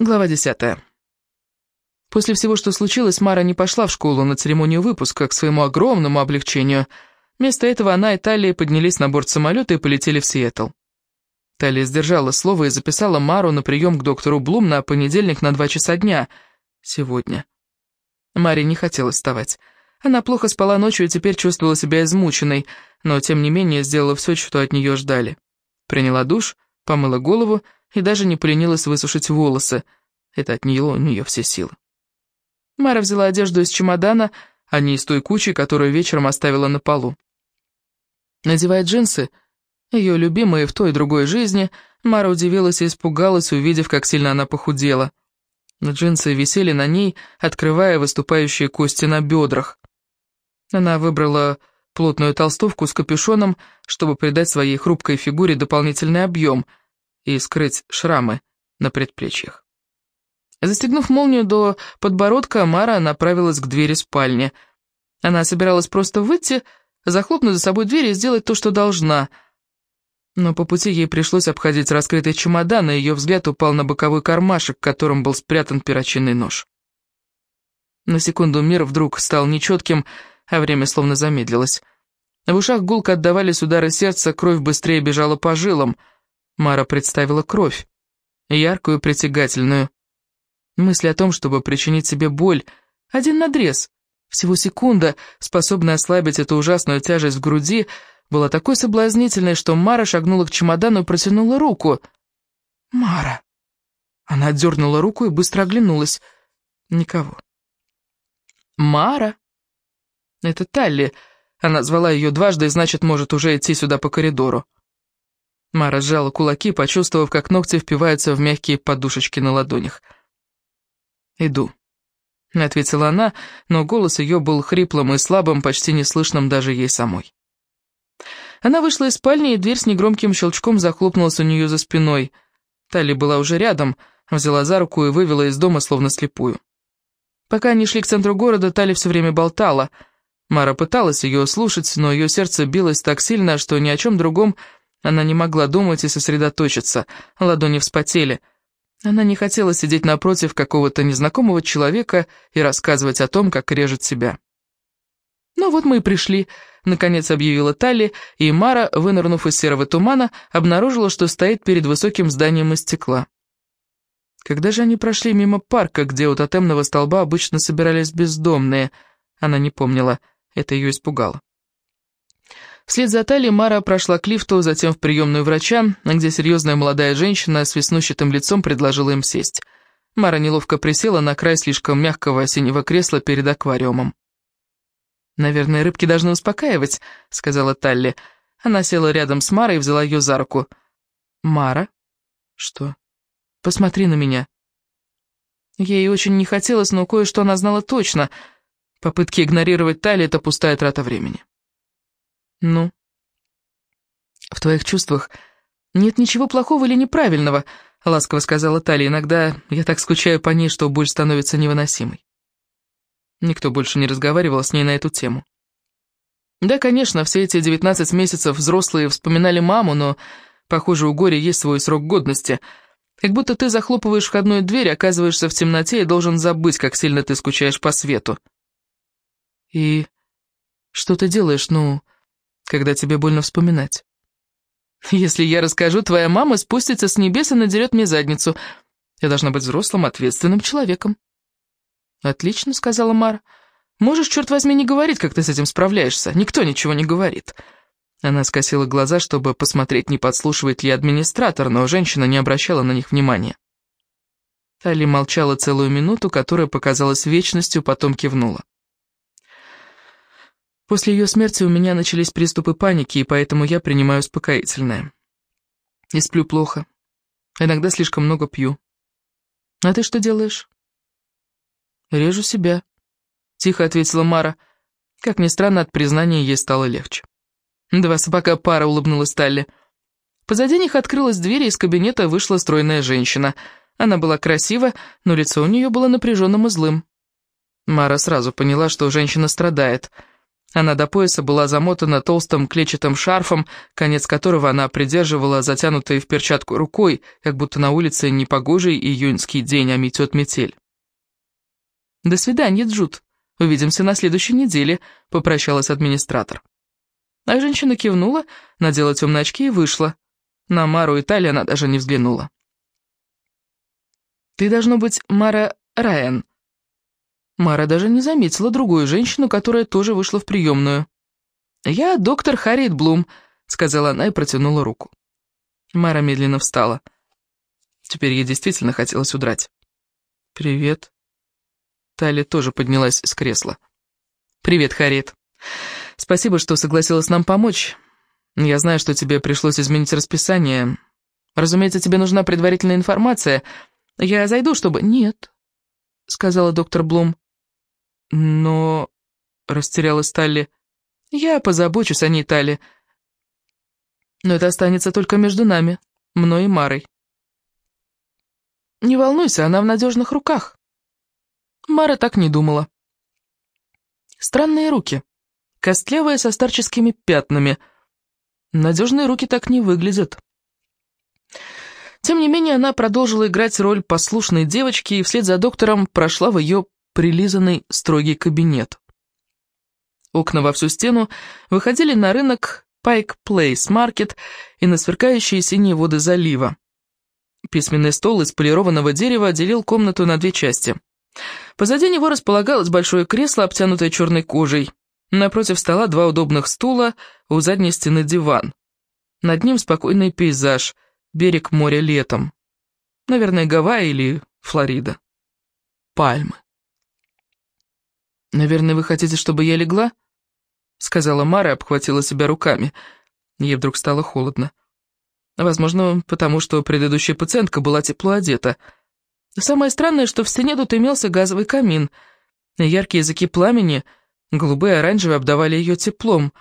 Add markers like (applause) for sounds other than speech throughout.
Глава десятая. После всего, что случилось, Мара не пошла в школу на церемонию выпуска к своему огромному облегчению. Вместо этого она и Талия поднялись на борт самолета и полетели в Сиэтл. Талия сдержала слово и записала Мару на прием к доктору Блум на понедельник на два часа дня. Сегодня. Маре не хотелось вставать. Она плохо спала ночью и теперь чувствовала себя измученной, но тем не менее сделала все, что от нее ждали. Приняла душ, помыла голову и даже не поленилась высушить волосы. Это отняло у нее все силы. Мара взяла одежду из чемодана, а не из той кучи, которую вечером оставила на полу. Надевая джинсы, ее любимые в той и другой жизни, Мара удивилась и испугалась, увидев, как сильно она похудела. Джинсы висели на ней, открывая выступающие кости на бедрах. Она выбрала плотную толстовку с капюшоном, чтобы придать своей хрупкой фигуре дополнительный объем — и скрыть шрамы на предплечьях. Застегнув молнию до подбородка, Мара направилась к двери спальни. Она собиралась просто выйти, захлопнуть за собой дверь и сделать то, что должна. Но по пути ей пришлось обходить раскрытый чемодан, и ее взгляд упал на боковой кармашек, в котором был спрятан перочинный нож. На секунду мир вдруг стал нечетким, а время словно замедлилось. В ушах гулко отдавались удары сердца, кровь быстрее бежала по жилам — Мара представила кровь, яркую, притягательную. Мысль о том, чтобы причинить себе боль, один надрез, всего секунда, способная ослабить эту ужасную тяжесть в груди, была такой соблазнительной, что Мара шагнула к чемодану и протянула руку. «Мара!» Она отдернула руку и быстро оглянулась. Никого. «Мара?» «Это Талли». Она звала ее дважды значит, может уже идти сюда по коридору. Мара сжала кулаки, почувствовав, как ногти впиваются в мягкие подушечки на ладонях. «Иду», — ответила она, но голос ее был хриплым и слабым, почти неслышным даже ей самой. Она вышла из спальни, и дверь с негромким щелчком захлопнулась у нее за спиной. Тали была уже рядом, взяла за руку и вывела из дома, словно слепую. Пока они шли к центру города, Тали все время болтала. Мара пыталась ее слушать, но ее сердце билось так сильно, что ни о чем другом она не могла думать и сосредоточиться, ладони вспотели. Она не хотела сидеть напротив какого-то незнакомого человека и рассказывать о том, как режет себя. «Ну вот мы и пришли», — наконец объявила Талли, и Мара, вынырнув из серого тумана, обнаружила, что стоит перед высоким зданием из стекла. Когда же они прошли мимо парка, где у тотемного столба обычно собирались бездомные, она не помнила, это ее испугало. Вслед за Талией Мара прошла к лифту, затем в приемную врача, где серьезная молодая женщина с веснущатым лицом предложила им сесть. Мара неловко присела на край слишком мягкого синего кресла перед аквариумом. «Наверное, рыбки должны успокаивать», — сказала Талли. Она села рядом с Марой и взяла ее за руку. «Мара?» «Что?» «Посмотри на меня». Ей очень не хотелось, но кое-что она знала точно. Попытки игнорировать Талли — это пустая трата времени. «Ну?» «В твоих чувствах нет ничего плохого или неправильного», — ласково сказала Талия. «Иногда я так скучаю по ней, что боль становится невыносимой». Никто больше не разговаривал с ней на эту тему. Да, конечно, все эти 19 месяцев взрослые вспоминали маму, но, похоже, у горя есть свой срок годности. Как будто ты захлопываешь входную дверь, оказываешься в темноте и должен забыть, как сильно ты скучаешь по свету. И что ты делаешь, ну, когда тебе больно вспоминать. Если я расскажу, твоя мама спустится с небес и надерет мне задницу. Я должна быть взрослым, ответственным человеком. «Отлично», — сказала Мара. «Можешь, черт возьми, не говорить, как ты с этим справляешься. Никто ничего не говорит». Она скосила глаза, чтобы посмотреть, не подслушивает ли администратор, но женщина не обращала на них внимания. Тали молчала целую минуту, которая показалась вечностью, потом кивнула. После ее смерти у меня начались приступы паники, и поэтому я принимаю успокоительное. И сплю плохо. Иногда слишком много пью. А ты что делаешь? Режу себя, тихо ответила Мара. Как ни странно, от признания ей стало легче. Два собака пара улыбнулась Талли. Позади них открылась дверь, и из кабинета вышла стройная женщина. Она была красива, но лицо у нее было напряженным и злым. Мара сразу поняла, что женщина страдает — Она до пояса была замотана толстым клетчатым шарфом, конец которого она придерживала затянутой в перчатку рукой, как будто на улице не погожий июньский день, а метет метель. «До свидания, Джуд. Увидимся на следующей неделе», — попрощалась администратор. А женщина кивнула, надела темные очки и вышла. На Мару и Тали она даже не взглянула. «Ты, должно быть, Мара Райан». Мара даже не заметила другую женщину, которая тоже вышла в приемную. «Я доктор Харриет Блум», — сказала она и протянула руку. Мара медленно встала. Теперь ей действительно хотелось удрать. «Привет». Тали тоже поднялась с кресла. «Привет, Харриет. Спасибо, что согласилась нам помочь. Я знаю, что тебе пришлось изменить расписание. Разумеется, тебе нужна предварительная информация. Я зайду, чтобы...» «Нет», — сказала доктор Блум. «Но...» — растерялась Талли. «Я позабочусь о ней, Талли. Но это останется только между нами, мной и Марой». «Не волнуйся, она в надежных руках». Мара так не думала. Странные руки. Костлявые со старческими пятнами. Надежные руки так не выглядят. Тем не менее, она продолжила играть роль послушной девочки и вслед за доктором прошла в ее прилизанный строгий кабинет. Окна во всю стену выходили на рынок Пайк Плейс Маркет и на сверкающие синие воды залива. Письменный стол из полированного дерева делил комнату на две части. Позади него располагалось большое кресло, обтянутое черной кожей. Напротив стола два удобных стула, у задней стены диван. Над ним спокойный пейзаж, берег моря летом. Наверное, Гавайи или Флорида. Пальмы. «Наверное, вы хотите, чтобы я легла?» Сказала Мара и обхватила себя руками. Ей вдруг стало холодно. Возможно, потому что предыдущая пациентка была тепло одета. Самое странное, что в стене тут имелся газовый камин. Яркие языки пламени — Голубые и оранжевые обдавали ее теплом.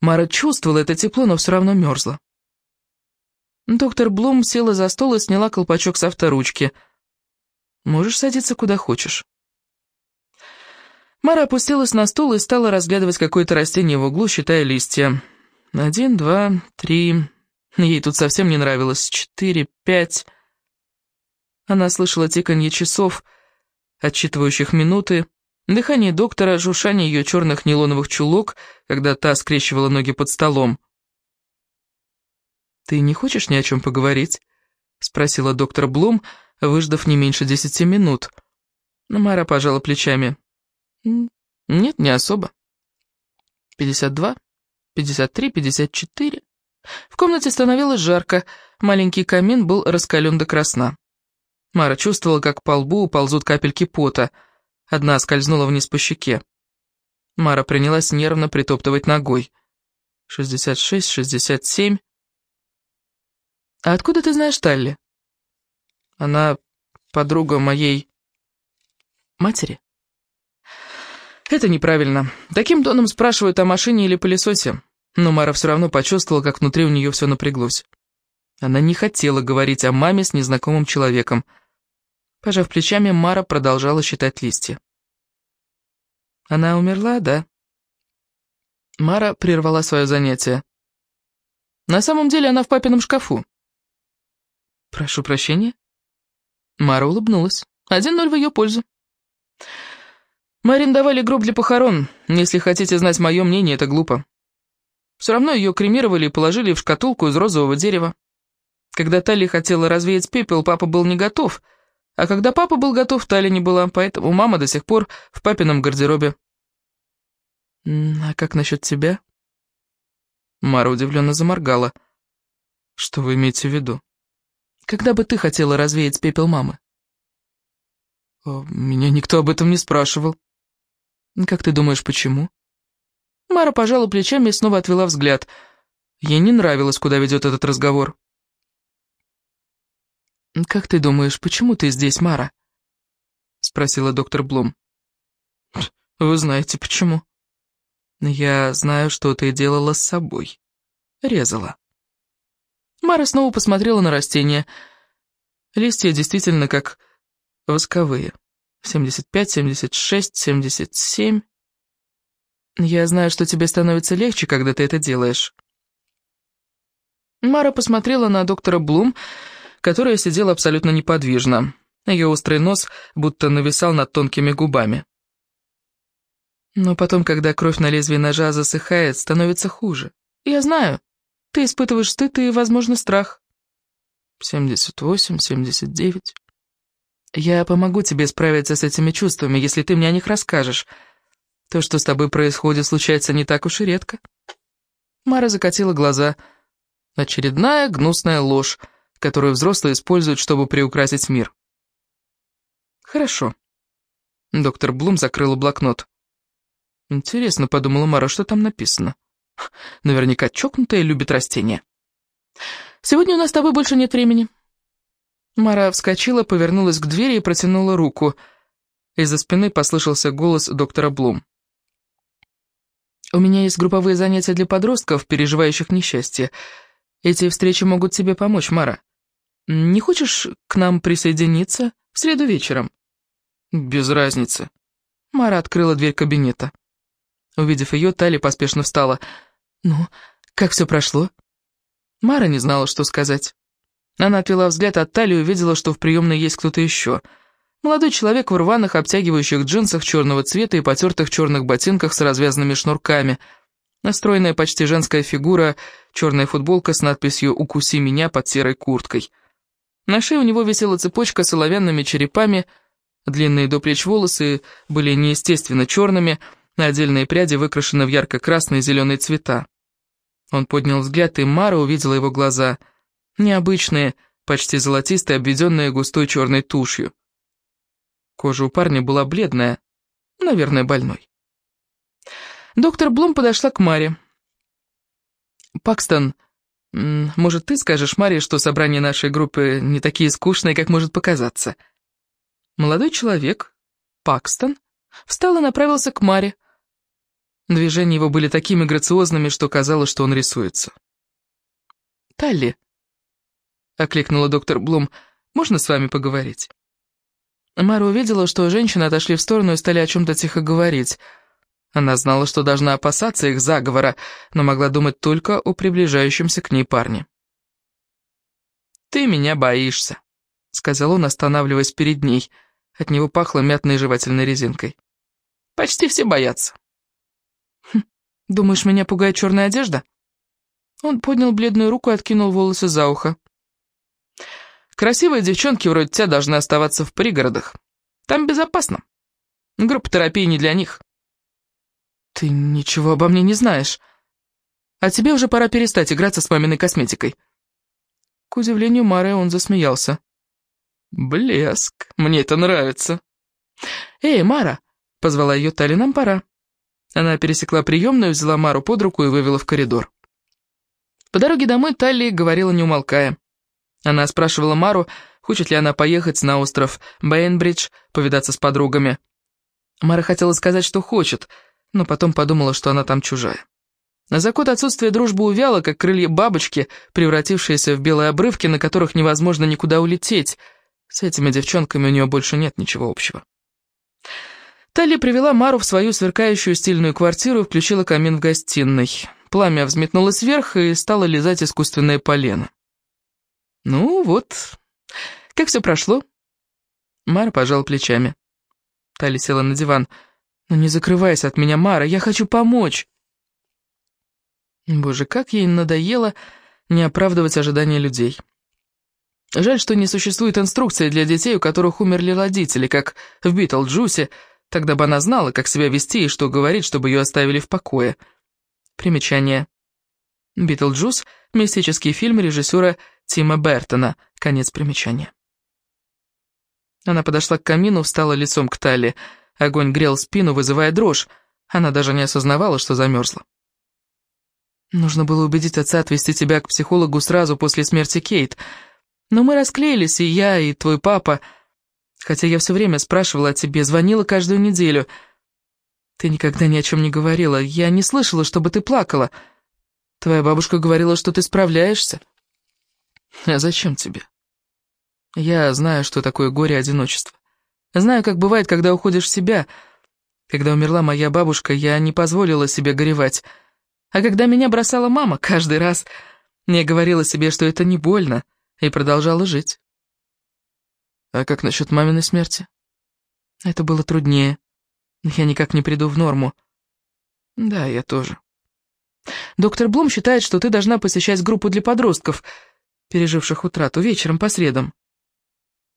Мара чувствовала это тепло, но все равно мерзла. Доктор Блум села за стол и сняла колпачок с авторучки. «Можешь садиться куда хочешь». Мара опустилась на стул и стала разглядывать какое-то растение в углу, считая листья. Один, два, три... Ей тут совсем не нравилось. Четыре, пять... Она слышала тиканье часов, отсчитывающих минуты, Дыхание доктора, жушание ее черных нейлоновых чулок, когда та скрещивала ноги под столом. «Ты не хочешь ни о чем поговорить?» — спросила доктор Блум, выждав не меньше десяти минут. Мара пожала плечами. «Нет, не особо. Пятьдесят два, пятьдесят три, пятьдесят четыре». В комнате становилось жарко, маленький камин был раскален до красна. Мара чувствовала, как по лбу ползут капельки пота — Одна скользнула вниз по щеке. Мара принялась нервно притоптывать ногой. «Шестьдесят шесть, шестьдесят семь...» «А откуда ты знаешь Талли?» «Она подруга моей... матери?» «Это неправильно. Таким тоном спрашивают о машине или пылесосе». Но Мара все равно почувствовала, как внутри у нее все напряглось. Она не хотела говорить о маме с незнакомым человеком, Пожав плечами, Мара продолжала считать листья. «Она умерла, да?» Мара прервала свое занятие. «На самом деле она в папином шкафу». «Прошу прощения?» Мара улыбнулась. «Один ноль в ее пользу». «Мы арендовали гроб для похорон. Если хотите знать мое мнение, это глупо. Все равно ее кремировали и положили в шкатулку из розового дерева. Когда Талли хотела развеять пепел, папа был не готов — а когда папа был готов, Тали не была, поэтому мама до сих пор в папином гардеробе. «А как насчет тебя?» Мара удивленно заморгала. «Что вы имеете в виду? Когда бы ты хотела развеять пепел мамы?» «Меня никто об этом не спрашивал». «Как ты думаешь, почему?» Мара пожала плечами и снова отвела взгляд. Ей не нравилось, куда ведет этот разговор. «Как ты думаешь, почему ты здесь, Мара?» — спросила доктор Блум. «Вы знаете, почему?» «Я знаю, что ты делала с собой. Резала». Мара снова посмотрела на растения. Листья действительно как восковые. 75, 76, 77. Я знаю, что тебе становится легче, когда ты это делаешь». Мара посмотрела на доктора Блум, которая сидела абсолютно неподвижно. Ее острый нос будто нависал над тонкими губами. Но потом, когда кровь на лезвии ножа засыхает, становится хуже. Я знаю, ты испытываешь стыд и, возможно, страх. 78, 79. Я помогу тебе справиться с этими чувствами, если ты мне о них расскажешь. То, что с тобой происходит, случается не так уж и редко. Мара закатила глаза. Очередная гнусная ложь, которую взрослые используют, чтобы приукрасить мир. Хорошо. Доктор Блум закрыла блокнот. Интересно, подумала Мара, что там написано. Наверняка чокнутая любит растения. Сегодня у нас с тобой больше нет времени. Мара вскочила, повернулась к двери и протянула руку. Из-за спины послышался голос доктора Блум. «У меня есть групповые занятия для подростков, переживающих несчастье. Эти встречи могут тебе помочь, Мара. Не хочешь к нам присоединиться в среду вечером?» «Без разницы». Мара открыла дверь кабинета. Увидев ее, Тали поспешно встала. «Ну, как все прошло?» Мара не знала, что сказать. Она отвела взгляд от Тали и увидела, что в приемной есть кто-то еще. Молодой человек в рваных, обтягивающих джинсах черного цвета и потертых черных ботинках с развязанными шнурками. Настроенная почти женская фигура, черная футболка с надписью «Укуси меня» под серой курткой. На шее у него висела цепочка с оловянными черепами, длинные до плеч волосы были неестественно черными, а отдельные пряди выкрашены в ярко-красные и зеленые цвета. Он поднял взгляд, и Мара увидела его глаза. Необычные, почти золотистые, обведенные густой черной тушью. Кожа у парня была бледная, наверное, больной. Доктор Блум подошла к Маре. «Пакстон, может, ты скажешь Маре, что собрания нашей группы не такие скучные, как может показаться?» Молодой человек, Пакстон, встал и направился к Маре. Движения его были такими грациозными, что казалось, что он рисуется. «Талли», — окликнула доктор Блум, — «можно с вами поговорить?» Мара увидела, что женщины отошли в сторону и стали о чем-то тихо говорить. Она знала, что должна опасаться их заговора, но могла думать только о приближающемся к ней парне. «Ты меня боишься», — сказал он, останавливаясь перед ней. От него пахло мятной жевательной резинкой. «Почти все боятся. «Думаешь, меня пугает черная одежда?» Он поднял бледную руку и откинул волосы за ухо. «Красивые девчонки вроде тебя должны оставаться в пригородах. Там безопасно. Группа терапии не для них». «Ты ничего обо мне не знаешь. А тебе уже пора перестать играться с маминой косметикой». К удивлению Мары он засмеялся. «Блеск, мне это нравится». «Эй, Мара!» — позвала ее Тали, «нам пора». Она пересекла приемную, взяла Мару под руку и вывела в коридор. По дороге домой Талли говорила не умолкая. Она спрашивала Мару, хочет ли она поехать на остров Бейнбридж, повидаться с подругами. Мара хотела сказать, что хочет, но потом подумала, что она там чужая. За год отсутствие дружбы увяла, как крылья бабочки, превратившиеся в белые обрывки, на которых невозможно никуда улететь. С этими девчонками у нее больше нет ничего общего. Талли привела Мару в свою сверкающую стильную квартиру и включила камин в гостиной. Пламя взметнулось вверх и стало лизать искусственное полено. «Ну вот, как все прошло?» Мара пожала плечами. Талли села на диван. «Ну не закрывайся от меня, Мара, я хочу помочь!» Боже, как ей надоело не оправдывать ожидания людей. Жаль, что не существует инструкции для детей, у которых умерли родители, как в Битлджусе, Тогда бы она знала, как себя вести и что говорить, чтобы ее оставили в покое. Примечание. «Битлджус» — мистический фильм режиссера Тима Бертона. Конец примечания. Она подошла к камину, встала лицом к Талли. Огонь грел спину, вызывая дрожь. Она даже не осознавала, что замерзла. Нужно было убедить отца отвезти тебя к психологу сразу после смерти Кейт. Но мы расклеились, и я, и твой папа... Хотя я все время спрашивала о тебе, звонила каждую неделю. Ты никогда ни о чем не говорила. Я не слышала, чтобы ты плакала. Твоя бабушка говорила, что ты справляешься. А зачем тебе? Я знаю, что такое горе одиночество. Знаю, как бывает, когда уходишь в себя. Когда умерла моя бабушка, я не позволила себе горевать. А когда меня бросала мама, каждый раз я говорила себе, что это не больно, и продолжала жить. А как насчет маминой смерти? Это было труднее. Я никак не приду в норму. Да, я тоже. Доктор Блум считает, что ты должна посещать группу для подростков, переживших утрату, вечером по средам.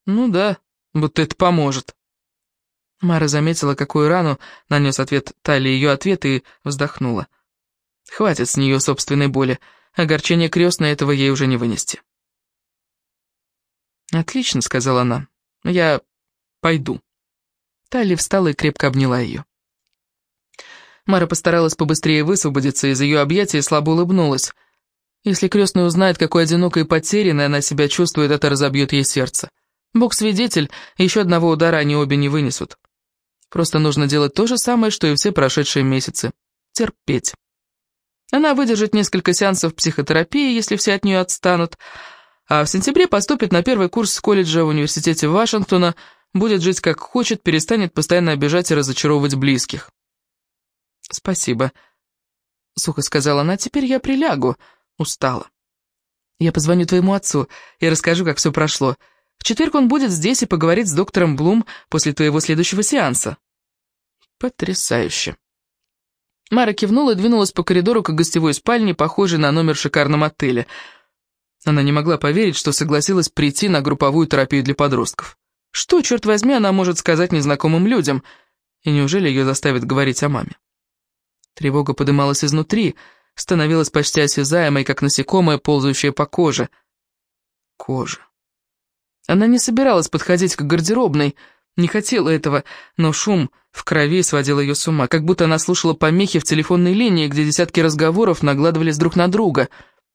Ну да, будто это поможет. Мара заметила, какую рану нанес ответ Тали ее ответ и вздохнула. Хватит с нее собственной боли. Огорчение крестной этого ей уже не вынести. «Отлично», — сказала она. «Я пойду». Тали встала и крепко обняла ее. Мара постаралась побыстрее высвободиться из ее объятий и слабо улыбнулась. Если крестная узнает, какой одинокой и потерянной она себя чувствует, это разобьет ей сердце. Бог свидетель, еще одного удара они обе не вынесут. Просто нужно делать то же самое, что и все прошедшие месяцы. Терпеть. Она выдержит несколько сеансов психотерапии, если все от нее отстанут, а в сентябре поступит на первый курс колледжа в университете Вашингтона, будет жить как хочет, перестанет постоянно обижать и разочаровывать близких. «Спасибо», — сухо сказала она, — «теперь я прилягу, устала. Я позвоню твоему отцу и расскажу, как все прошло. В четверг он будет здесь и поговорит с доктором Блум после твоего следующего сеанса». «Потрясающе». Мара кивнула и двинулась по коридору к гостевой спальне, похожей на номер в шикарном отеле. Она не могла поверить, что согласилась прийти на групповую терапию для подростков. Что, черт возьми, она может сказать незнакомым людям? И неужели ее заставят говорить о маме? Тревога подымалась изнутри, становилась почти осязаемой, как насекомое, ползающее по коже. Кожа. Она не собиралась подходить к гардеробной, не хотела этого, но шум в крови сводил ее с ума, как будто она слушала помехи в телефонной линии, где десятки разговоров нагладывались друг на друга.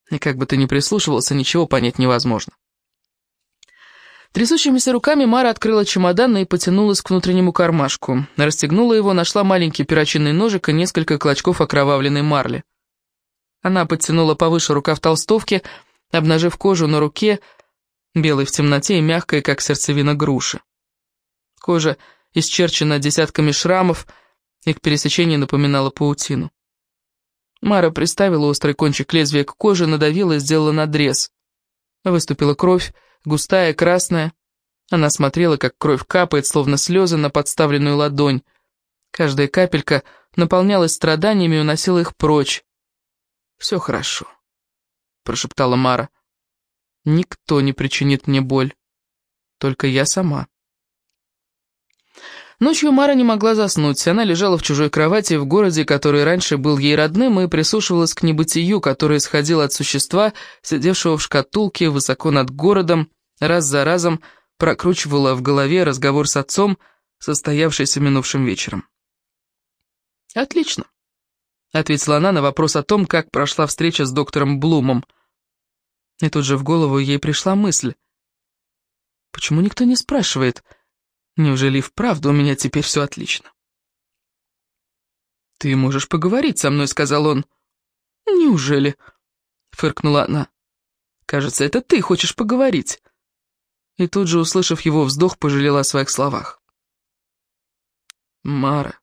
И как бы ты ни прислушивался, ничего понять невозможно. Трясущимися руками Мара открыла чемодан и потянулась к внутреннему кармашку. Расстегнула его, нашла маленький перочинный ножик и несколько клочков окровавленной марли. Она подтянула повыше рукав толстовки, обнажив кожу на руке, белой в темноте и мягкой, как сердцевина груши. Кожа исчерчена десятками шрамов, их пересечение напоминало паутину. Мара приставила острый кончик лезвия к коже, надавила и сделала надрез. Выступила кровь, густая, красная. Она смотрела, как кровь капает, словно слезы на подставленную ладонь. Каждая капелька наполнялась страданиями и уносила их прочь. «Все хорошо», — прошептала Мара. «Никто не причинит мне боль. Только я сама». Ночью Мара не могла заснуть. Она лежала в чужой кровати в городе, который раньше был ей родным, и прислушивалась к небытию, которое исходило от существа, сидевшего в шкатулке высоко над городом, раз за разом прокручивала в голове разговор с отцом, состоявшийся минувшим вечером. «Отлично», — ответила она на вопрос о том, как прошла встреча с доктором Блумом. И тут же в голову ей пришла мысль. «Почему никто не спрашивает?» Неужели вправду у меня теперь все отлично? «Ты можешь поговорить со мной», — сказал он. «Неужели?» — фыркнула она. «Кажется, это ты хочешь поговорить». И тут же, услышав его вздох, пожалела о своих словах. «Мара,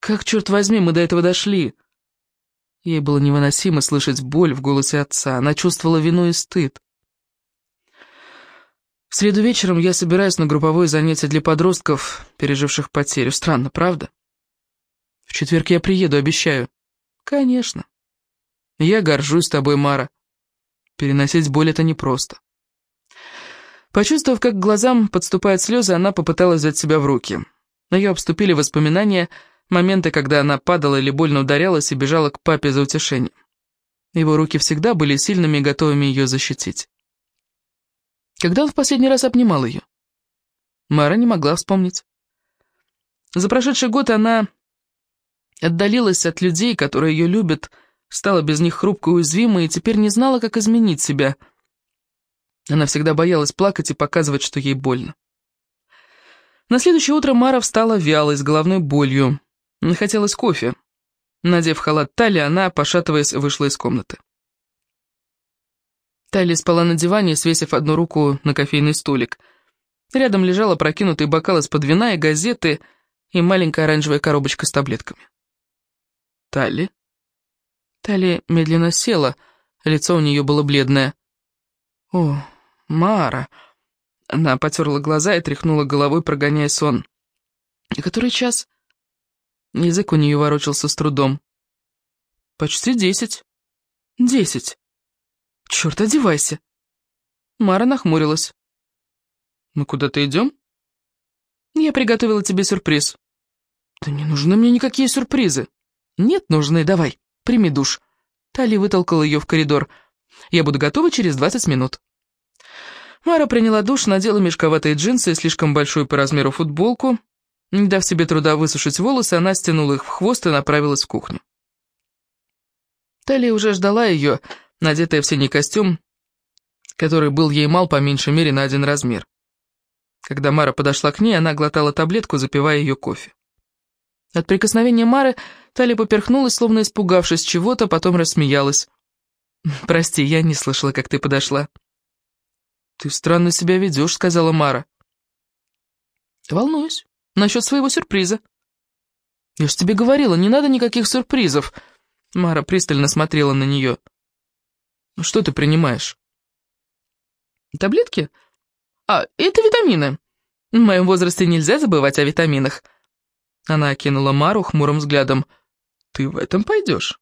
как, черт возьми, мы до этого дошли?» Ей было невыносимо слышать боль в голосе отца. Она чувствовала вину и стыд. В среду вечером я собираюсь на групповое занятие для подростков, переживших потерю. Странно, правда? В четверг я приеду, обещаю. Конечно. Я горжусь тобой, Мара. Переносить боль — это непросто. Почувствовав, как к глазам подступают слезы, она попыталась взять себя в руки. Ее обступили воспоминания, моменты, когда она падала или больно ударялась и бежала к папе за утешением. Его руки всегда были сильными и готовыми ее защитить. Когда он в последний раз обнимал ее? Мара не могла вспомнить. За прошедший год она отдалилась от людей, которые ее любят, стала без них хрупкой и уязвимой, и теперь не знала, как изменить себя. Она всегда боялась плакать и показывать, что ей больно. На следующее утро Мара встала вялой, с головной болью. Хотелось кофе. Надев халат Тали, она, пошатываясь, вышла из комнаты. Тайли спала на диване, свесив одну руку на кофейный столик. Рядом лежал опрокинутый бокал из-под вина и газеты. и маленькая оранжевая коробочка с таблетками. Талли? Талли медленно села, лицо у нее было бледное. «О, Мара!» Она потерла глаза и тряхнула головой, прогоняя сон. «И который час?» Язык у нее ворочался с трудом. «Почти десять». «Десять. Черт, одевайся!» Мара нахмурилась. «Мы куда-то идем?» «Я приготовила тебе сюрприз». «Да не нужны мне никакие сюрпризы». «Нет, нужны, давай, прими душ». Тали вытолкала ее в коридор. «Я буду готова через двадцать минут». Мара приняла душ, надела мешковатые джинсы и слишком большую по размеру футболку. Не дав себе труда высушить волосы, она стянула их в хвост и направилась в кухню. Талия уже ждала ее, надетая в синий костюм, который был ей мал по меньшей мере на один размер. Когда Мара подошла к ней, она глотала таблетку, запивая ее кофе. От прикосновения Мары Талия поперхнулась, словно испугавшись чего-то, потом рассмеялась. (laughs) «Прости, я не слышала, как ты подошла». «Ты странно себя ведешь», — сказала Мара. «Волнуюсь. Насчет своего сюрприза». «Я ж тебе говорила, не надо никаких сюрпризов». Мара пристально смотрела на нее. «Ну «Что ты принимаешь?» «Таблетки? А, это витамины. В моем возрасте нельзя забывать о витаминах». Она окинула Мару хмурым взглядом. «Ты в этом пойдешь?»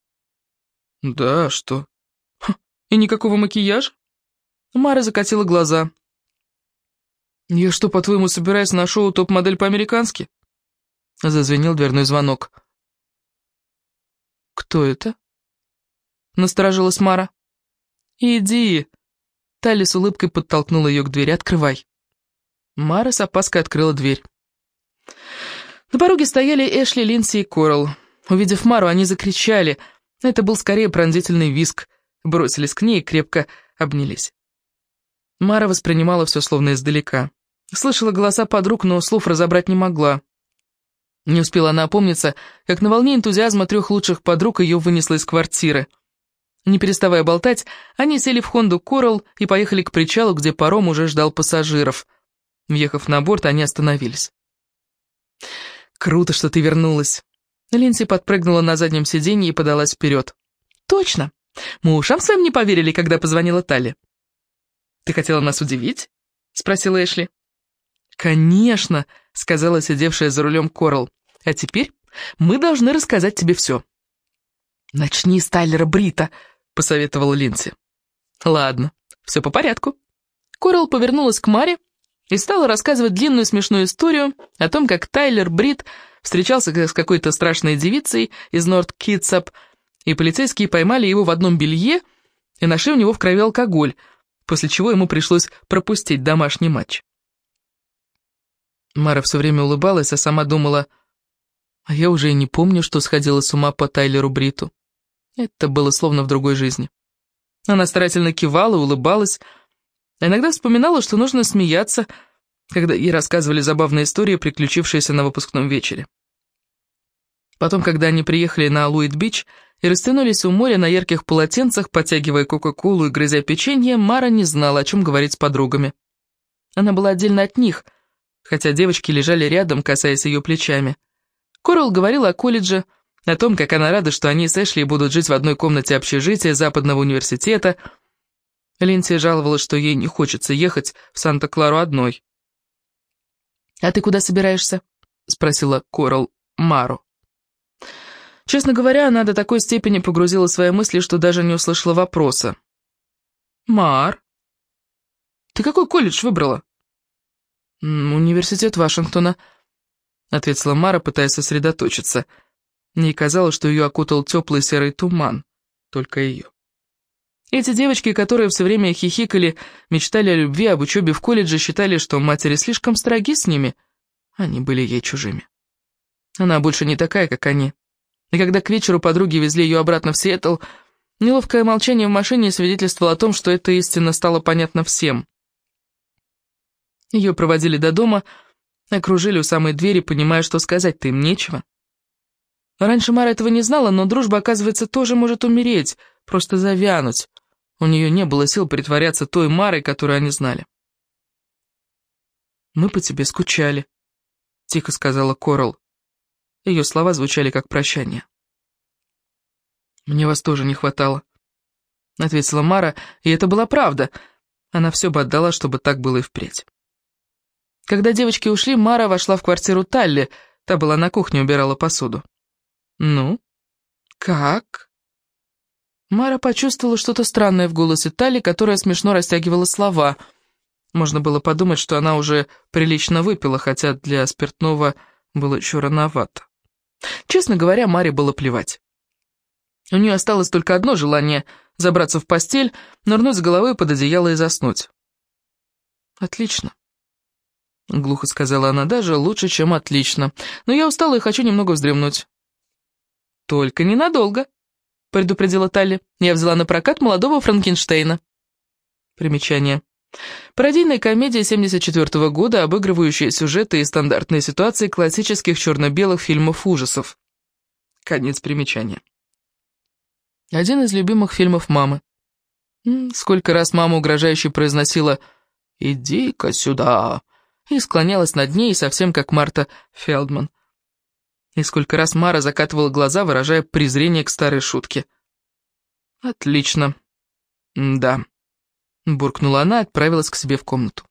«Да, что?» «И никакого макияжа?» Мара закатила глаза. «Я что, по-твоему, собираюсь на шоу «Топ-модель по-американски»?» Зазвенел дверной звонок. «Кто это?» Насторожилась Мара. «Иди!» Талли с улыбкой подтолкнула ее к двери. «Открывай!» Мара с опаской открыла дверь. На пороге стояли Эшли, Линси и Корал. Увидев Мару, они закричали. Это был скорее пронзительный виск. Бросились к ней и крепко обнялись. Мара воспринимала все словно издалека. Слышала голоса подруг, но слов разобрать не могла. Не успела она опомниться, как на волне энтузиазма трех лучших подруг ее вынесло из квартиры. Не переставая болтать, они сели в Хонду Корал и поехали к причалу, где паром уже ждал пассажиров. Въехав на борт, они остановились. «Круто, что ты вернулась!» Линси подпрыгнула на заднем сиденье и подалась вперед. «Точно! Мы ушам своим не поверили, когда позвонила Тали». «Ты хотела нас удивить?» — спросила Эшли. «Конечно!» — сказала сидевшая за рулем Корал. «А теперь мы должны рассказать тебе все». «Начни с Тайлера Брита», — посоветовала Линси. «Ладно, все по порядку». Корал повернулась к Маре и стала рассказывать длинную смешную историю о том, как Тайлер Брит встречался с какой-то страшной девицей из Норт Китсап, и полицейские поймали его в одном белье и нашли у него в крови алкоголь, после чего ему пришлось пропустить домашний матч. Мара все время улыбалась, а сама думала, а я уже и не помню, что сходила с ума по Тайлеру Бриту. Это было словно в другой жизни. Она старательно кивала, улыбалась, а иногда вспоминала, что нужно смеяться, когда ей рассказывали забавные истории, приключившиеся на выпускном вечере. Потом, когда они приехали на Луит-Бич и растянулись у моря на ярких полотенцах, потягивая кока-колу и грызя печенье, Мара не знала, о чем говорить с подругами. Она была отдельно от них, хотя девочки лежали рядом, касаясь ее плечами. Корал говорила о колледже, о том, как она рада, что они с Эшли будут жить в одной комнате общежития Западного университета – Линси жаловалась, что ей не хочется ехать в Санта-Клару одной. «А ты куда собираешься?» — спросила Корал Мару. Честно говоря, она до такой степени погрузила свои мысли, что даже не услышала вопроса. «Мар, ты какой колледж выбрала?» «Университет Вашингтона», — ответила Мара, пытаясь сосредоточиться. Ей казалось, что ее окутал теплый серый туман, только ее. Эти девочки, которые все время хихикали, мечтали о любви, об учебе в колледже, считали, что матери слишком строги с ними. Они были ей чужими. Она больше не такая, как они. И когда к вечеру подруги везли ее обратно в Сиэтл, неловкое молчание в машине свидетельствовало о том, что эта истина стала понятна всем. Ее проводили до дома, окружили у самой двери, понимая, что сказать-то им нечего. Раньше Мара этого не знала, но дружба, оказывается, тоже может умереть, просто завянуть. У нее не было сил притворяться той Марой, которую они знали. «Мы по тебе скучали», — тихо сказала Корал. Ее слова звучали как прощание. «Мне вас тоже не хватало», — ответила Мара, и это была правда. Она все бы отдала, чтобы так было и впредь. Когда девочки ушли, Мара вошла в квартиру Талли, та была на кухне, убирала посуду. «Ну, как?» Мара почувствовала что-то странное в голосе Талли, которая смешно растягивала слова. Можно было подумать, что она уже прилично выпила, хотя для спиртного было еще рановато. Честно говоря, Маре было плевать. У нее осталось только одно желание — забраться в постель, нырнуть с головой под одеяло и заснуть. «Отлично», — глухо сказала она, — «даже лучше, чем отлично. Но я устала и хочу немного вздремнуть». «Только ненадолго», — предупредила Талли. «Я взяла на прокат молодого Франкенштейна». Примечание. Пародийная комедия 74 года, обыгрывающая сюжеты и стандартные ситуации классических черно-белых фильмов ужасов. Конец примечания. Один из любимых фильмов мамы. Сколько раз мама угрожающе произносила «Иди-ка сюда!» И склонялась над ней, совсем как Марта Фелдман. И сколько раз Мара закатывала глаза, выражая презрение к старой шутке. «Отлично. Да». Буркнула она и отправилась к себе в комнату.